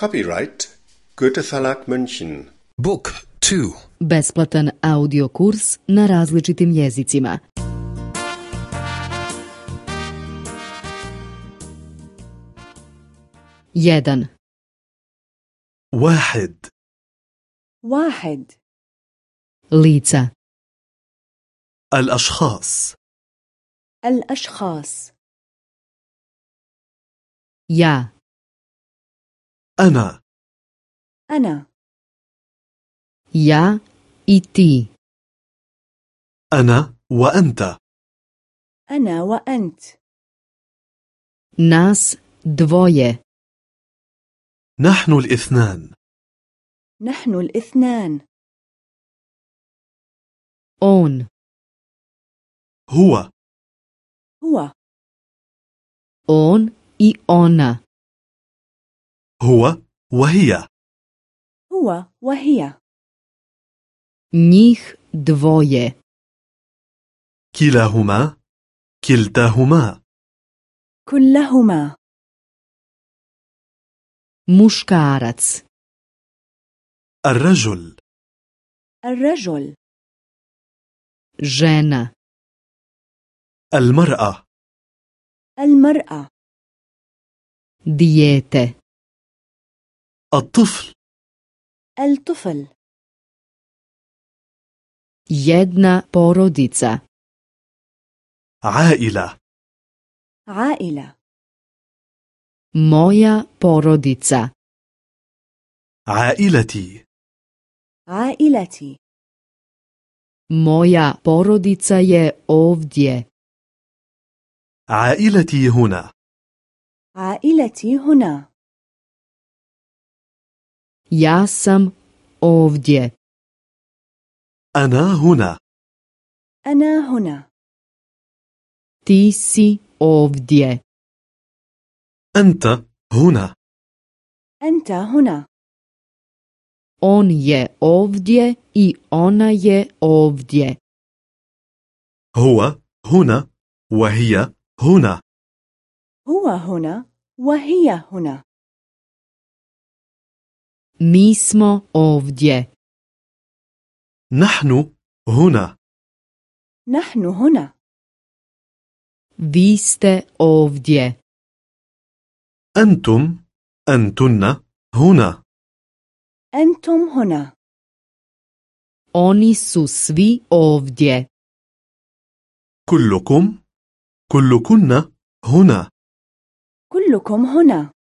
Copyright Goethe Verlag München. Book 2. Besplatan audio kurs na različitim jezicima. Jedan, واحد واحد lica, الأشخاص الأشخاص ja, أنا. أنا. i ti. أنا وأنت. أنا وأنت. Nas dvoje. نحن الاثنان. نحن الاثنان. On, هو. هو. on i ona. هو وهي. هو وهي. Njih dvoje. كلاهما كلتاهما. كلهما. Muškarac, الرجل. الرجل. Žena, المرأة. المرأة. Dijete, الطفل. الطفل. Jedna porodica, عائلة. عائلة. Moja porodica, عائلتي. عائلتي. Moja porodica je ovdje. عائلتي هنا. عائلتي هنا. Ja sam ovdje. أنا هنا أنا هنا Ti si ovdje. أنت هنا أنت هنا On je ovdje i ona je ovdje. هو هنا وهي هنا هو هنا وهي هنا Mi smo ovdje. نحن هنا نحن هنا Vi ste ovdje. أنتم أنتن هنا أنتم هنا Oni su svi ovdje. كلكم كلكن هنا كلكم هنا